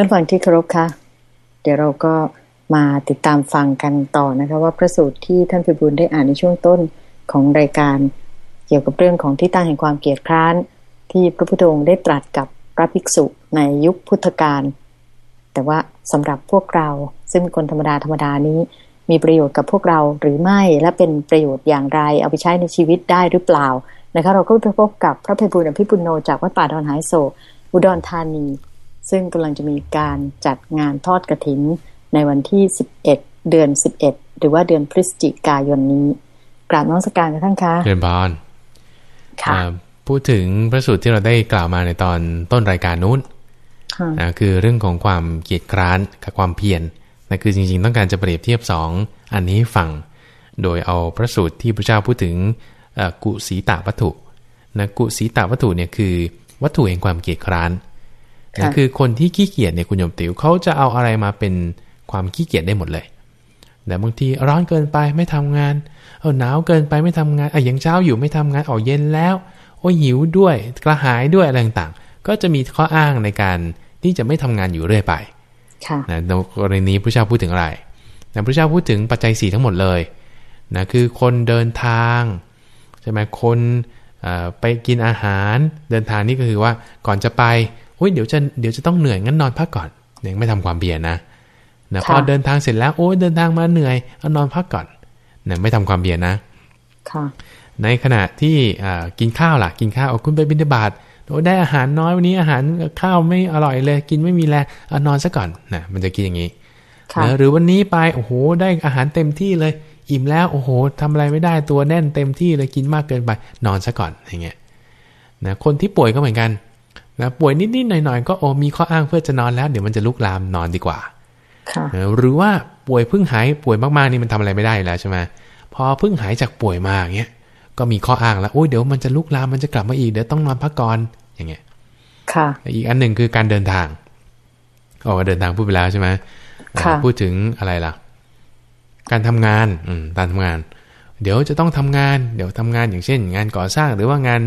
ท่านฟังที่เคารพค่ะเดี๋ยวเราก็มาติดตามฟังกันต่อนะคะ ว่าพระสูตรที่ท่านพิบูลได้อ่านในช่วงต้นของรายการ เกี่ยวกับเรื่องของที่ตั้งแห่งความเกียดคร้าน ที่พระพุทธองค์ได้ตรัสกับพระภิกษุในยุคพุทธกาลแต่ว่าสำหรับพวกเราซึ่งคนธรรมดาธรรมดานี้ มีประโยชน์กับพวกเราหรือไม่และเป็นประโยชน์อย่างไร เอาไปใช้ในชีวิตได้หรือเปล่านะคะเราก็ไปพบกับพระเพบุญอภิปุโนจากวัดป่าดอนหายโศอุดรธานี ซึ่งกำลังจะมีการจัดงานทอดกระถินในวันที่ 11 เดือน 11 หรือว่าเดือนพฤศจิกายนนี้ กราบน้องสการกันท่านคะเรียนบอลค่ะพูดถึงพระสูตรที่เราได้กล่าวมาในตอนต้นรายการนู้นนะคือเรื่องของความเกียจคร้านกับความเพียรนะคือจริงๆ ต้องการจะเปรียบเทียบสองอันนี้ฟัง โดยเอาพระสูตรที่พระเจ้าพูดถึงกุสีตาวัตถุนะกุสีตาวัตถุเนี่ยคือวัตถุแห่งความเกียจคร้านนะ คือคนที่ขี้เกียจเนี่ยคุณโยมติ๋วเขาจะเอาอะไรมาเป็นความขี้เกียจได้หมดเลยแต่บางทีร้อนเกินไปไม่ทำงาน เออหนาวเกินไปไม่ทำงานอะยังเช้าอยู่ไม่ทำงานออกเย็นแล้ว โอ้หิวด้วยกระหายด้วยอะไรต่างๆ ก็จะมีข้ออ้างในการที่จะไม่ทำงานอยู่เรื่อยไปนะในกรณีนี้พระเจ้าพูดถึงอะไรนะพระเจ้าพูดถึงปัจจัยสี่ทั้งหมดเลยนะคือคนเดินทางใช่ไหมคนไปกินอาหารเดินทางนี่ก็คือว่าก่อนจะไป โอ้ยเดี๋ยวจะเดี๋ยวจะต้องเหนื่อยงั้นนอนพักก่อนยังไม่ทำความเบียร์นะนะพอเดินทางเสร็จแล้วโอ้ยเดินทางมาเหนื่อยเอานอนพักก่อนนะไม่ทำความเบียร์นะในขณะที่กินข้าวล่ะ กินข้าวคุณไปบิณฑบาตโอ้ได้อาหารน้อยวันนี้อาหารข้าวไม่อร่อยเลย กินไม่มีแรงเอานอนซะก่อนนะมันจะกินอย่างนี้นะหรือวันนี้ไปโอ้โหได้อาหารเต็มที่เลย อิ่มแล้วโอ้โหทำอะไรไม่ได้ตัวแน่นเต็มที่เลยกินมากเกินไป นอนซะก่อนอย่างเงี้ยนะคนที่ป่วยก็เหมือนกัน นะป่วยนิดๆหน่อยๆก็โอ้มีข้ออ้างเพื่อจะนอนแล้ว เดี๋ยวมันจะลุกลามนอนดีกว่านะหรือว่าป่วยเพิ่งหายป่วยมากๆนี่มันทำอะไรไม่ได้แล้วใช่ไหมพอเพิ่งหายจากป่วยมาอย่างเงี้ยก็มีข้ออ้างแล้วโอ้ยเดี๋ยวมันจะลุกลามมันจะกลับมาอีกเดี๋ยวต้องนอนพักก่อนอย่างเงี้ยค่ะ อีกอันหนึ่งคือการเดินทางออกเดินทางพูดไปแล้วใช่ไหมพูดถึงอะไรล่ะ การทำงาน อืมการทำงาน เดี๋ยวจะต้องทำงาน เดี๋ยวทำงานอย่างเช่น งานก่อสร้างหรือว่างาน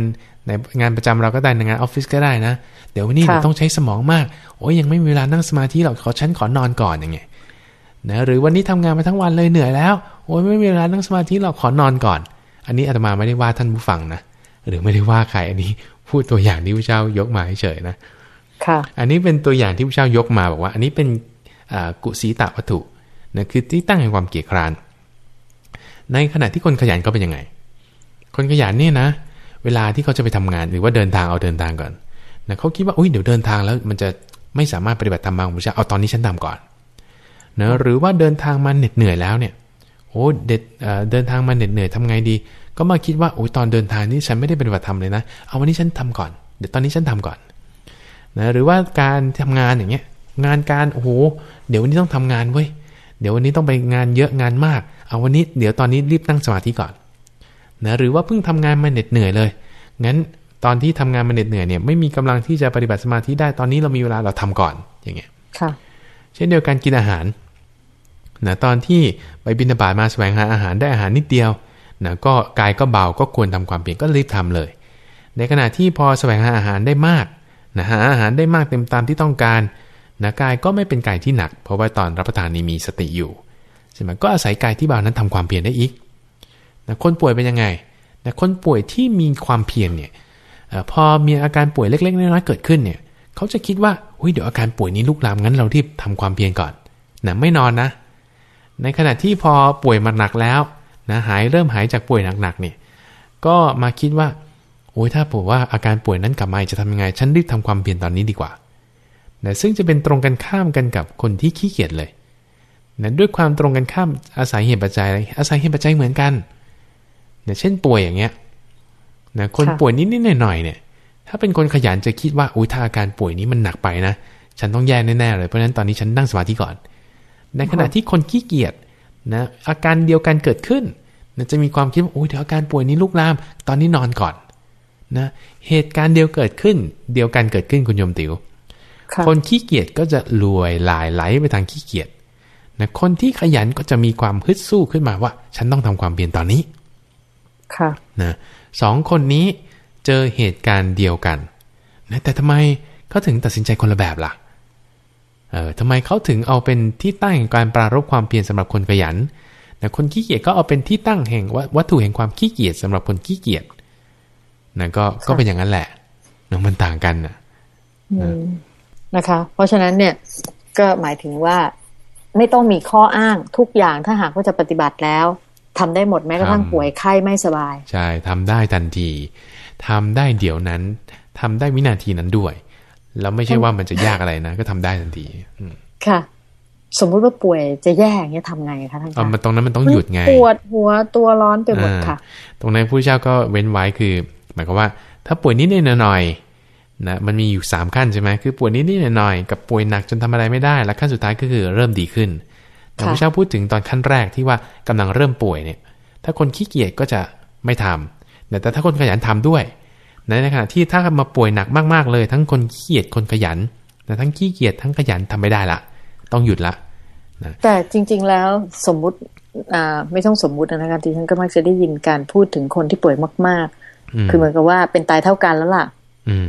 ในงานประจำเราก็ได้ในงานออฟฟิศก็ได้นะ เดี๋ยววันนี้ต้องใช้สมองมาก โอ้ยยังไม่มีเวลานั่งสมาธิหรอกขอฉันขอนอนก่อนอย่างเงี้ยนะหรือวันนี้ทำงานมาทั้งวันเลยเหนื่อยแล้ว โอ้ยไม่มีเวลานั่งสมาธิหรอกขอนอนก่อน อันนี้อาตมาไม่ได้ว่าท่านผู้ฟังนะหรือไม่ได้ว่าใครอันนี้พูดตัวอย่างที่พระเจ้ายกมาเฉยๆนะค่ะ อันนี้เป็นตัวอย่างที่พระเจ้ายกมาบอกว่า อันนี้เป็นกุศีตวัตถุนะคือที่ตั้งแห่งความเกียดคร้าน ในขณะที่คนขยันก็เป็นยังไง คนขยันเนี่ยนะเเวลาที่เขาจะไปทำงานหรือว่าเดินทางเอาเดินทางก่อนนะเขาคิดว่าอุ้ยเดี๋ยวเดินทางแล้ว มันจะไม่สามารถปฏิบัติธรรมบางพระเจ้าเอาตอนนี้ฉันทาก่อนนะหรือว่าเดินทางมาเหน็ดเหนื่อยแล้วเนี่ยโอ้เด็ดเดินทางมาเหน็ดเหนื่อยทำไงดี ก็มาคิดว่าโอ้ยตอนเดินทางนี้ฉันไม่ได้ปฏิบัติธรรมเลยนะเอาวันนี้ฉันทำก่อนเดี๋ยวตอนนี้ฉันทำก่อนนะหรือว่าการทำงานอย่างเงี้ยงานการโอ้โหเดี๋ยววันนี้ต้องทำงานเว้ยเดี๋ยววันนี้ต้องไปงานเยอะงานมาก เอาวันนี้เดี๋ยวตอนนี้รีบตั้งสมาธิก่อน นะหรือว่าเพิ่งทำงานมาเหน็ดเหนื่อยเลย งั้นตอนที่ทำงานมาเหน็ดเหนื่อยเนี่ยไม่มีกำลังที่จะปฏิบัติสมาธิได้ตอนนี้เรามีเวลาเราทำก่อนอย่างเงี้ยค่ะเช่นเดียวกันกินอาหารนะตอนที่ไปบินบาตมาแสวงหาอาหารได้อาหารนิดเดียวนะก็กายก็เบาก็ควรทำความเพียรก็รีบทำเลย ในขณะที่พอแสวงหาอาหารได้มากนะหาอาหารได้มากเต็มตามที่ต้องการนะกายก็ไม่เป็นกายที่หนัก เพราะว่าตอนรับประทานนี้มีสติอยู่ใช่ไหมก็อาศัยกายที่เบานั้นทำความเพียรได้อีก นะคนป่วยเป็นยังไงนะคนป่วยที่มีความเพียรเนี่ยพอมีอาการป่วยเล็กๆน้อยๆเกิดขึ้นเนี่ยเขาจะคิดว่าเฮ้ยเดี๋ยวอาการป่วยนี้ลุกลามงั้นเรารีบทำความเพียรก่อนนะไม่นอนนะ ในขณะที่พอป่วยมาหนักแล้วนะหายเริ่มหายจากป่วยหนักๆเนี่ยก็มาคิดว่าโอ้ยถ้าผมว่าอาการป่วยนั้นกลับมาจะทำยังไง ฉันรีบทำความเพียรตอนนี้ดีกว่านะซึ่งจะเป็นตรงกันข้ามกันกับคนที่ขี้เกียจเลยนะด้วยความตรงกันข้ามอาศัยเหตุปัจจัยอะไรอาศัยเหตุปัจจัยเหมือนกัน นะเช่นป่วยอย่างเงี้ยนะคนป่วยนิดๆหน่อยๆเนี่ย ถ้าเป็นคนขยันจะคิดว่าอุ้ยถ้าอาการป่วยนี้มันหนักไปนะฉันต้องแย่แน่ๆเลยเพราะฉะนั้นตอนนี้ฉันนั่งสมาธิก่อน ในขณะที่คนขี้เกียจนะอาการเดียวกันเกิดขึ้นนะจะมีความคิดว่าโอ้ยเดี๋ยวอาการป่วยนี้ลุกลาม ตอนนี้นอนก่อนนะเหตุการณ์เดียวเกิดขึ้น เดียวกันเกิดขึ้นคุณโยมติว๋วคนขี้เกียจก็จะรวยหลายไหลไปทางขี้เกียจนะคนที่ขยันก็จะมีความฮึดสู้ขึ้นมาว่า ฉันต้องทำความเพียรตอนนี้ ค่ะนะสองคนนี้เจอเหตุการณ์เดียวกันนะแต่ทำไมเขาถึงตัดสินใจคนละแบบล่ะเออทำไมเขาถึงเอาเป็นที่ตั้งแห่งการปรารบความเพียรสำหรับคนขยันแต่คนขี้เกียจก็เอาเป็นที่ตั้งแห่งวัตถุแห่งความขี้เกียจสำหรับคนขี้เกียจนะก็ก็เป็นอย่างนั้นแหละนะมันต่างกันนะนะคะ เพราะฉะนั้นเนี่ยก็หมายถึงว่าไม่ต้องมีข้ออ้างทุกอย่างถ้าหากว่าจะปฏิบัติแล้ว ทำได้หมดแม้กระทั่งป่วยไข้ไม่สบาย ใช่ทำได้ทันทีทำได้เดี๋ยวนั้นทำได้วินาทีนั้นด้วย แล้วไม่ใช่ว่ามันจะยากอะไรนะ ก็ทำได้ทันทีค่ะ สมมุติว่าป่วยจะแย่อย่างนี้ทำไงคะท่านอามันตรงนั้นมันต้องหยุดไงปวดหัวตัวร้อนไปหมดค่ะ ตรงนั้นผู้เจ้าก็เว้นไว้คือ หมายความว่า ถ้าป่วยนิดๆหน่อยนะมันมีอยู่ 3 ขั้นใช่ไหมคือป่วยนิดๆหน่อยๆกับป่วยหนักจนทำอะไรไม่ได้ แล้วขั้นสุดท้ายก็คือเริ่มดีขึ้นแต่ พระเจ้าพูดถึงตอนขั้นแรกที่ว่ากำลังเริ่มป่วยเนี่ย ถ้าคนขี้เกียจก็จะไม่ทำแต่ถ้าคนขยันทำด้วย ในขณะที่ถ้ามาป่วยหนักมากๆเลย ทั้งคนขี้เกียจคนขยันแต่ทั้งขี้เกียจทั้งขยันทำไม่ได้ละต้องหยุดละนะแต่จริง ๆแล้วสมมุติอ่าไม่ต้องสมมุตินะครับที่ฉันก็มักจะได้ยินการพูดถึงคนที่ป่วยมาก ๆ คือเหมือนกับว่าเป็นตายเท่ากันแล้วล่ะ อืม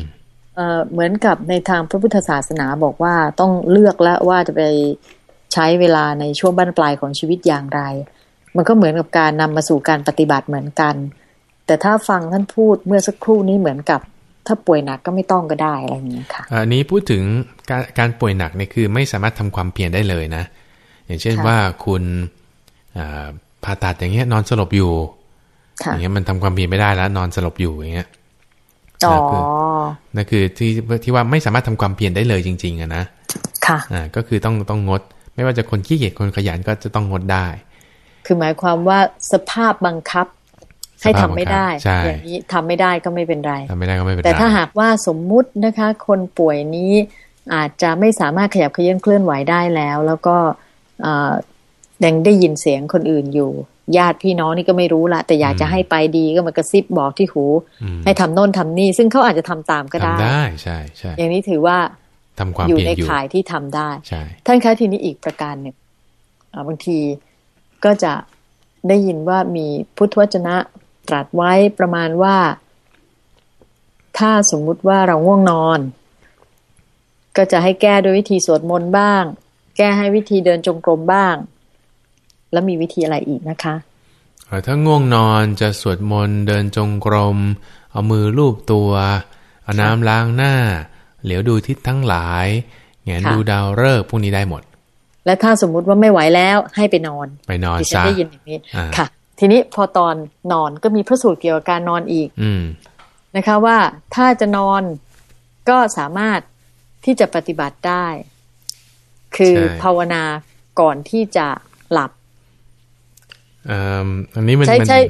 เหมือนกับในทางพระพุทธศาสนาบอกว่าต้องเลือกแล้วว่าจะไป ใช้เวลาในช่วงบั้นปลายของชีวิตอย่างไร มันก็เหมือนกับการนำมาสู่การปฏิบัติเหมือนกัน แต่ถ้าฟังท่านพูดเมื่อสักครู่นี้เหมือนกับ ถ้าป่วยหนักก็ไม่ต้องก็ได้อะไรอย่างนี้ค่ะอันนี้พูดถึงการการป่วยหนักเนี่ยคือไม่สามารถทำความเพียรได้เลยนะ อย่างเช่นว่าคุณผ่าตัดอย่างเงี้ยนอนสลบอยู่อย่างเงี้ยมันทำความเพียรไม่ได้แล้ว นอนสลบอยู่อย่างเงี้ยอ๋อนั่นคือที่ที่ว่าไม่สามารถทำความเพียรได้เลยจริง ๆอะนะค่ะอ่าก็คือต้องต้องงด ไม่ว่าจะคนขี้เกียจคนขยันก็จะต้องงดได้ คือหมายความว่าสภาพบังคับ ให้ทำไม่ได้ อย่างนี้ทำไม่ได้ก็ไม่เป็นไรทำไม่ได้ก็ไม่เป็นไร แต่ถ้าหากว่าสมมุตินะคะ คนป่วยนี้อาจจะไม่สามารถขยับเขยื้อนเคลื่อนไหวได้แล้ว แล้วก็ยังได้ยินเสียงคนอื่นอยู่ ญาติพี่น้องนี่ก็ไม่รู้ละแต่อยากจะให้ไปดีก็มากระซิบบอกที่หู ให้ทำโน่นทำนี่ ซึ่งเขาอาจจะทำตามก็ได้ได้ใช่ใช่อย่างนี้ถือว่า ทำความอยู่ในข่ายที่ทำได้ใช่ท่านคะทีนี้อีกประการหนึ่งบางทีก็จะได้ยินว่ามีพุทธวจนะตรัสไว้ประมาณว่า ถ้าสมมุติว่าเราง่วงนอน ก็จะให้แก้ด้วยวิธีสวดมนต์บ้าง แก้ให้วิธีเดินจงกรมบ้าง แล้วมีวิธีอะไรอีกนะคะถ้าง่วงนอนจะสวดมนต์เดินจงกรม เอามือลูบตัว เอาน้ำล้างหน้า เหลียวดูทิศทั้งหลายแงนดูดาวฤกษ์พวกนี้ได้หมด และถ้าสมมุติว่าไม่ไหวแล้วให้ไปนอน ไปนอนซะได้ยินอย่างนี้ค่ะ ทีนี้พอตอนนอนก็มีพระสูตรเกี่ยวกับการนอนอีก อืนะคะว่าถ้าจะนอนก็สามารถที่จะปฏิบัติได้ คือภาวนาก่อนที่จะหลับอันนี้มันใช่ใช่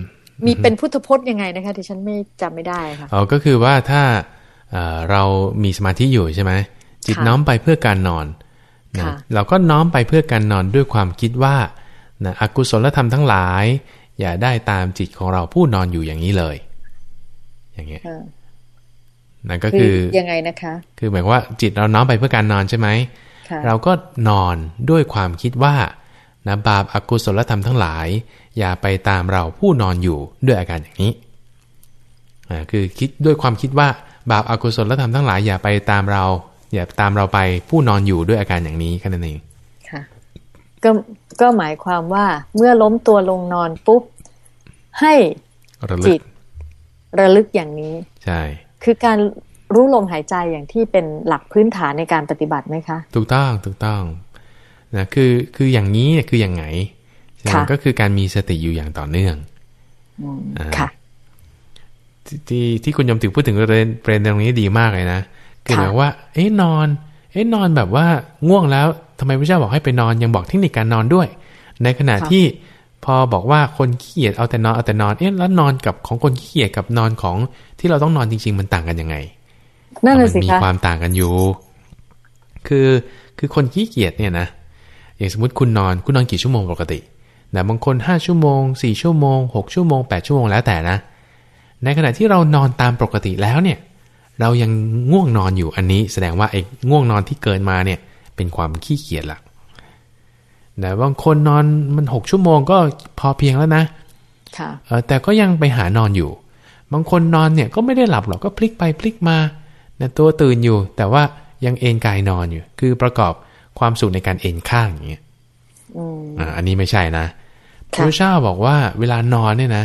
มีเป็นพุทธพจน์ยังไงนะคะที่ฉันไม่จำไม่ได้ค่ะอ๋อก็คือว่าถ้า เรามีสมาธิอยู่ใช่ไหมจิตน้อมไปเพื่อการนอนนะเราก็น้อมไปเพื่อการนอนด้วยความคิดว่านะอกุศลธรรมทั้งหลาย อย่าได้ตามจิตของเราผู้นอนอยู่อย่างนี้เลย อย่างเงี้ยนั่นก็คือยังไงนะคะ คือหมายว่าจิตเราน้อมไปเพื่อการนอนใช่ไหมเราก็นอนด้วยความคิดว่านะบาปอากุศลธรรมทั้งหลาย อย่าไปตามเราผู้นอนอยู่ด้วยอาการอย่างนี้อ่าคือคิดด้วยความคิดว่า บาปอากุศลธรรมทั้งหลายอย่าไปตามเรา อย่าตามเราไปผู้นอนอยู่ด้วยอาการอย่างนี้แค่นั้นเองค่ะก็ก็หมายความว่าเมื่อล้มตัวลงนอนปุ๊บ ให้จิตระลึกอย่างนี้ ใช่ คือการรู้ลมหายใจอย่างที่เป็นหลักพื้นฐานในการปฏิบัติไหมคะ ถูกต้องถูกต้องนะคือคืออย่างนี้คืออย่างไงก็คือการมีสติอยู่อย่างต่อเนื่องค่ะ ที่ที่คุณยมถึงพูดถึงประเด็นประเด็นตรงนี้ดีมากเลยนะคือแบบว่า เอ๊ะนอน เอ๊ะนอนแบบว่าง่วงแล้วทำไมพระเจ้าบอกให้ไปนอนยังบอกเทคนิคการนอนด้วย ในขณะที่พอบอกว่าคนขี้เกียจเอาแต่นอนเอาแต่นอน เอ๊ะแล้วนอนกับของคนขี้เกียจกับนอนของที่เราต้องนอนจริง ๆ มันต่างกันยังไงนั่นเลยสิมีความต่างกันอยู่ คือคือคนขี้เกียจเนี่ยนะอย่างสมมติคุณนอนคุณนอนกี่ชั่วโมงปกตินะบางคน5ชั่วโมง4ชั่วโมง6ชั่วโมง8ชั่วโมงแล้วแต่นะ ในขณะที่เรานอนตามปกติแล้วเนี่ย เรายังง่วงนอนอยู่อันนี้ แสดงว่าไอ้ง่วงนอนที่เกินมาเนี่ย เป็นความขี้เกียจละแต่บางคนนอนมัน6ชั่วโมงก็พอเพียงแล้วนะค่ะแต่ก็ยังไปหานอนอยู่ บางคนนอนเนี่ยก็ไม่ได้หลับหรอกก็พลิกไปพลิกมาแต่ตัวตื่นอยู่ แต่ว่ายังเอนกายนอนอยู่ คือประกอบความสุขในการเอนข้างอย่างเงี้ยอ่าอันนี้ไม่ใช่นะพระเจ้าบอกว่าเวลานอนเนี่ยนะ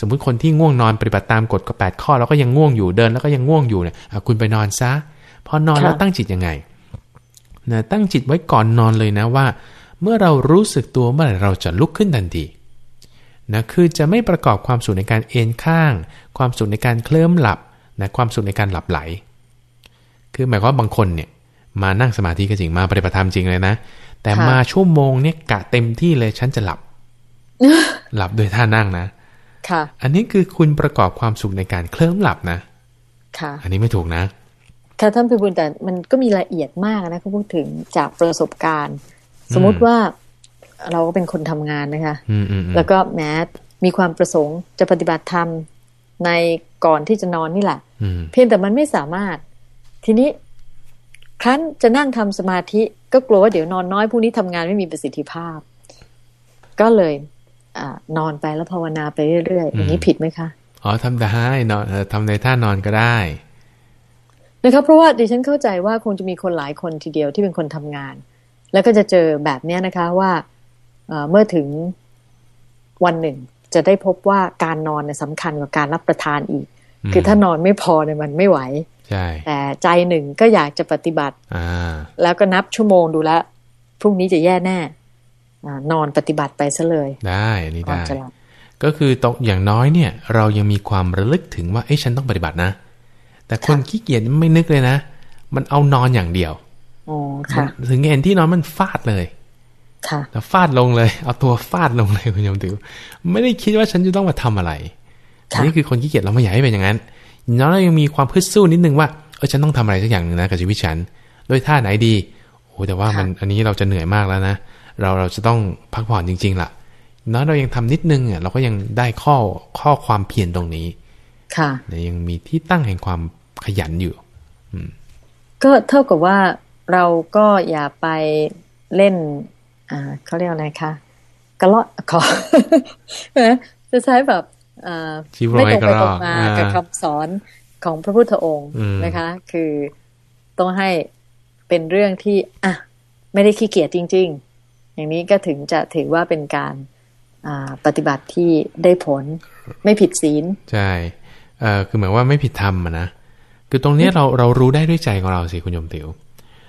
สมมุติคนที่ง่วงนอนปฏิบัติตามกฎก็แปดข้อ แล้วก็ยังง่วงอยู่เดินแล้วก็ยังง่วงอยู่เนี่ยคุณไปนอนซะพอนอนแล้วตั้งจิตยังไงนะตั้งจิตไว้ก่อนนอนเลยนะว่า เมื่อเรารู้สึกตัวเมื่อไหร่เราจะลุกขึ้นทันทีนะคือจะไม่ประกอบความสุขในการเอนข้าง ความสุขในการเคลิ้มหลับนะความสุขในการหลับไหล คือหมายความว่าบางคนเนี่ยมานั่งสมาธิก็จริงมาปฏิบัติธรรมจริงเลยนะ แต่มาชั่วโมงเนี่ยกะเต็มที่เลยฉันจะหลับ หลับโดยท่านั่งนะ ค่ะ อันนี้คือคุณประกอบความสุขในการเคลิ้มหลับนะ ค่ะ อันนี้ไม่ถูกนะ ค่ะท่านพิบูลแต่มันก็มีละเอียดมากนะเขาพูดถึงจากประสบการณ์ สมมุติว่าเราก็เป็นคนทำงานนะคะ แล้วก็แม้มีความประสงค์จะปฏิบัติธรรมในก่อนที่จะนอนนี่แหละ เพียงแต่มันไม่สามารถ ทีนี้ครั้นจะนั่งทำสมาธิ ก็กลัวว่าเดี๋ยวนอนน้อยพรุ่งนี้ทำงานไม่มีประสิทธิภาพ ก็เลย อนอนไปแล้วภาวนาไปเรื่อยๆอย่างนี้ผิดไหมคะอ๋อทำได้นอนทำในท่านอนก็ได้นะครับเพราะว่าดิฉันเข้าใจว่าคงจะมีคนหลายคนทีเดียวที่เป็นคนทำงาน แล้วก็จะเจอแบบเนี้ยนะคะว่าเมื่อถึงวันหนึ่ง จะได้พบว่าการนอนเนี่ยสำคัญกว่าการรับประทานอีก คือถ้านอนไม่พอเนี่ยมันไม่ไหวใช่แต่ใจหนึ่งก็อยากจะปฏิบัติแล้วก็นับชั่วโมงดูแลพรุ่งนี้จะแย่แน่ นอนปฏิบัติไปซะเลย ได้นี่ได้ ก็คือตกอย่างน้อยเนี่ย เรายังมีความระลึกถึงว่าเอ้ฉันต้องปฏิบัตินะ แต่คนขี้เกียจไม่นึกเลยนะ มันเอานอนอย่างเดียวอ๋อค่ะถึงเห็นที่นอนมันฟาดเลยค่ะแล้วฟาดลงเลย เอาตัวฟาดลงเลยคุณยมติวไม่ได้คิดว่าฉันจะต้องมาทำอะไรนี่คือคนขี้เกียจเราไม่อยากให้เป็นอย่างนั้นน้องเรายังมีความพึดสู้นิดนึงว่าเออฉันต้องทำอะไรสักอย่างหนึ่งนะกับชีวิตฉัน โดยท่าไหนดีโอ้แต่ว่ามันอันนี้เราจะเหนื่อยมากแล้วนะ เราเราจะต้องพักผ่อนจริง ๆล่ะเนาะเรายังทำนิดนึงอะเราก็ยังได้ข้อข้อความเพียรตรงนี้ ค่ะยังมีที่ตั้งแห่งความขยันอยู่อืมก็เท่ากับว่าเราก็อย่าไปเล่นอ่าเขาเรียกอะไรคะกระเลาะขอจะใช้แบบไม่ตรงไปตรงมากับคำสอนของพระพุทธองค์นะคะ คือต้องให้เป็นเรื่องที่อะไม่ได้ขี้เกียจจริง ๆ อย่างนี้ก็ถึงจะถือว่าเป็นการปฏิบัติที่ได้ผลไม่ผิดศีล ใช่คือหมายว่าไม่ผิดธรรมนะคือตรงนี้เราเรารู้ได้ด้วยใจของเราสิคุณโยมติ๋ว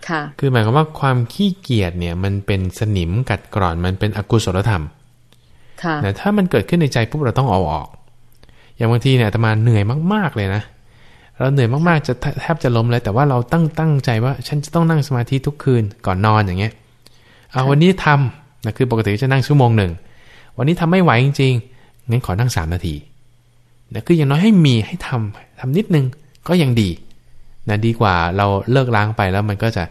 ค่ะ คือหมายความว่าความขี้เกียจเนี่ยมันเป็นสนิมกัดกร่อนมันเป็นอกุศลธรรมค่ะแต่ถ้ามันเกิดขึ้นในใจปุ๊บเราต้องเอาออก อย่างบางทีเนี่ยตมาเหนื่อยมาก ๆเลยนะเราเหนื่อยมากๆจะแทบจะล้มเลยแต่ว่าเราตั้งตั้งใจว่า ฉันจะต้องนั่งสมาธิทุกคืนก่อนนอนอย่างเงี้ย เอาวันนี้ทำนะคือปกติจะนั่งชั่วโมงหนึ่ง วันนี้ทำไม่ไหวจริงๆงั้นขอนั่งสามนาทีนะคืออย่างน้อยให้มีให้ทำทำนิดนึงก็ยังดีนะดีกว่าเราเลิกล้างไปแล้วมันก็จะ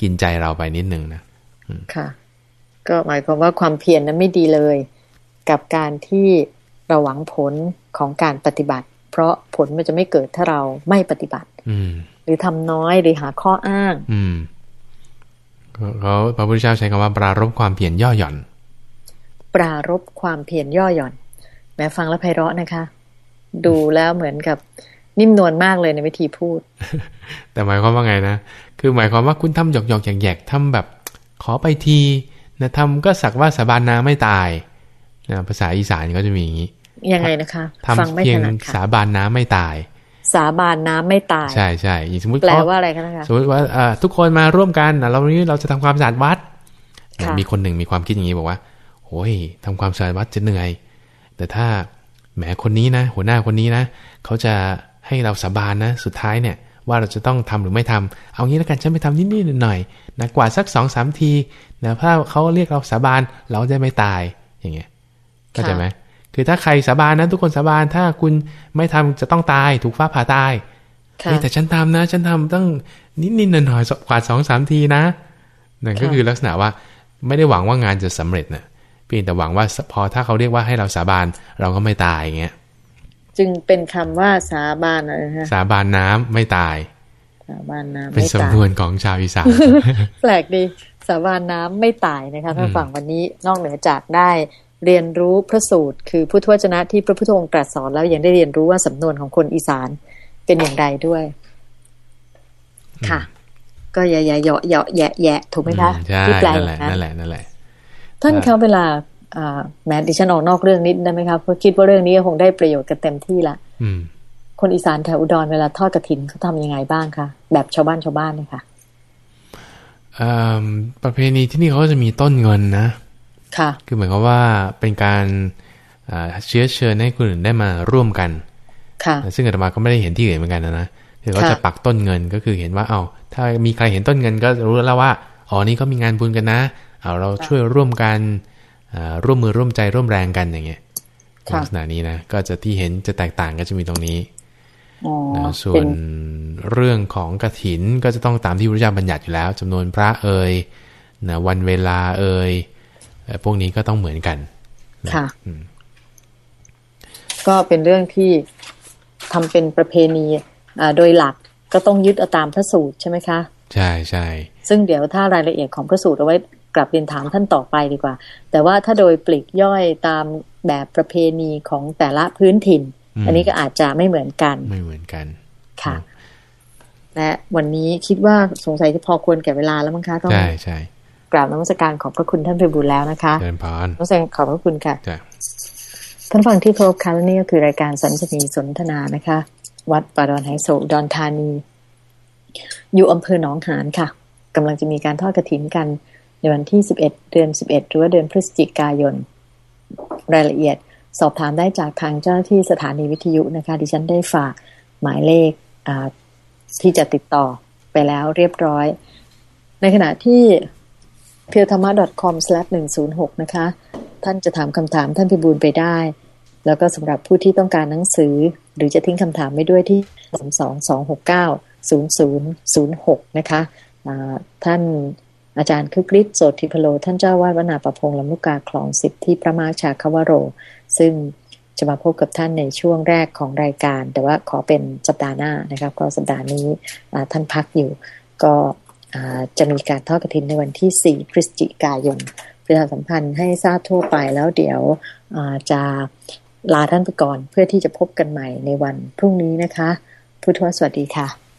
กินใจเราไปนิดนึงนะค่ะ ก็หมายความว่าความเพียรนนั้นไม่ดีเลย กับการที่เราหวังผลของการปฏิบัติ เพราะผลมันจะไม่เกิดถ้าเราไม่ปฏิบัติ อืหรือทำน้อยหรือหาข้ออ้าง อืม เขาพระพุทธเจ้าใช้คำว่า ปรารบความเพียรย่อหย่อน ปรารบความเพียรย่อหย่อน แม้ฟังแล้วไพเราะนะคะ ดูแล้วเหมือนกับนิ่มนวลมากเลยในวิธีพูด แต่หมายความว่าไงนะ คือหมายความว่าคุณทำหยอกหยอกแยกๆทำแบบ ขอไปทีนะทำก็สักว่าสาบานนาไม่ตายนะภาษาอีสานก็จะมีอย่างนี้ ยังไงนะคะ ทำเพียงสาบานน้าไม่ตาย สาบานน้ำไม่ตาย ใช่ใช่สมมติแปลว่าอะไรคะนะคะสมมติว่าทุกคนมาร่วมกันเราวันนี้เราจะทำความสะอาดวัด มีคนหนึ่งมีความคิดอย่างนี้บอกว่าโอ้ยทำความสะอาดวัดจะเหนื่อย แต่ถ้าแหมคนนี้นะ หัวหน้าคนนี้นะเขาจะให้เราสาบานนะ สุดท้ายเนี่ย ว่าเราจะต้องทำหรือไม่ทำเอางี้แล้วกันฉันไปทำนิดๆหน่อยๆนะกว่าสักสองสามทีนะถ้าเขาเรียกเราสาบานเราจะไม่ตายอย่างเงี้ยเข้าใจไหม คือถ้าใครสาบานนะทุกคนสาบานถ้าคุณไม่ทำจะต้องตายถูกฟ้าผ่าตายแต่ฉันทำนะ ฉันทำตั้งนิดๆหน่อยๆกว่าสองสามทีนะนั่นก็คือลักษณะว่าไม่ได้หวังว่างานจะสำเร็จนะเพียงแต่หวังว่าพอถ้าเขาเรียกว่าให้เราสาบานเราก็ไม่ตายอย่างเงี้ยจึงเป็นคำว่าสาบานอะไรคะสาบานน้ำไม่ตาย สาบานน้ำเป็นสำนวนของชาวอีสานแปลกดีสาบานน้ำไม่ตายนะคะท่านฝั่งวันนี้นอกเหนือจากได้ เรียนรู้พระสูตร คือพุทธวจนะที่พระพุทธองค์ตรัสสอนแล้วยังได้เรียนรู้ว่าสำนวนของคนอีสานเป็นอย่างไรด้วย ค่ะ ก็อย่าอย่าเหยาะเหยาะแยะแยะถูกไหมคะที่แปลนั่นแหละนั่นแหละนั่นแหละ ท่านเขาเวลาแม้ดิฉันออกนอกเรื่องนิดได้ไหมครับเพราะคิดว่าเรื่องนี้คงได้ประโยชน์กันเต็มที่ละคนอีสานแถวอุดรเวลาทอดกระถินเขาทำยังไงบ้างคะแบบชาวบ้านชาวบ้านเลยค่ะประเพณีที่นี่เขาจะมีต้นเงินนะ ค่ะคือเหมือนกับว่าเป็นการเชื้อเชิญให้คนอื่นได้มาร่วมกันค่ะซึ่งอาตมาก็ไม่ได้เห็นที่อื่นเหมือนกันนะนะคือเขาจะปักต้นเงินก็คือเห็นว่า เอา้าถ้ามีใครเห็นต้นเงินก็รู้แล้วว่าอ๋อนี่เขามีงานบุญกันนะเอาเราช่วยร่วมกันร่วมมือร่วมใจร่วมแรงกันอย่างเงี้ยลักษณะนี้นะก็จะที่เห็นจะแตกต่างก็จะมีตรงนี้นะส่วนเรื่องของกระถินก็จะต้องตามที่พระเจ้าบัญญัติอยู่แล้วจำนวนพระเอ่ยนะวันเวลาเอ่ย พวกนี้ก็ต้องเหมือนกันค่ะก็เป็นเรื่องที่ทำเป็นประเพณีโดยหลักก็ต้องยึดเอาตามพระสูตรใช่ไหมคะ ใช่ใช่ซึ่งเดี๋ยวถ้ารายละเอียดของพระสูตรเอาไว้กลับเรียนถามท่านต่อไปดีกว่า แต่ว่าถ้าโดยปลีกย่อยตามแบบประเพณีของแต่ละพื้นถิ่น อันนี้ก็อาจจะไม่เหมือนกัน ไม่เหมือนกัน ค่ะ และวันนี้คิดว่าสงสัยจะพอควรแก่เวลาแล้วมั้งคะต้องใช่ใช่ กราบนมัสการขอบพระคุณท่านไปบุญแล้วนะคะเชิญพานต้องแสดงขอบพระคุณค่ะท่านฟังที่ครบคและนี่ก็คือรายการสัญชนีสนทนานะคะ วัดป่าดอนไฮโซดอนธานี อยู่อำเภอหนองหานค่ะกำลังจะมีการทอดกระถินกัน ในวันที่ 11 เดือน 11 หรือว่าเดือนพฤศจิกายน รายละเอียดสอบถามได้จากทางเจ้าหน้าที่สถานีวิทยุนะคะ ดิฉันได้ฝากหมายเลขที่จะติดต่อไปแล้วเรียบร้อย ในขณะที่ p u r t h a m a c o m 1 0 6นะคะ ท่านจะถามคำถามท่านพิบูลไปได้ แล้วก็สำหรับผู้ที่ต้องการหนังสือ หรือจะทิ้งคำถามไม่ด้วยที่ 322690006 นะคะะท่านอาจารย์คึกฤทธิ์โสติพโล ท่านเจ้าวาดวนาประพงลำลูกกาคลองสิบที่พระมาชาคาวโร ซึ่งจะมาพบกับท่านในช่วงแรกของรายการ แต่ว่าขอเป็นสัปดาห์หน้านะครับ ก็สัปดาห์นี้ท่านพักอยู่ ก็ จะมีการทอดกระถินในวันที่ 4 พฤศจิกายนประชาสัมพันธ์ให้ทราบทั่วไปแล้วเดี๋ยวจะลาท่านไปก่อนเพื่อที่จะพบกันใหม่ในวันพรุ่งนี้นะคะ พุทธวสวัสดีค่ะ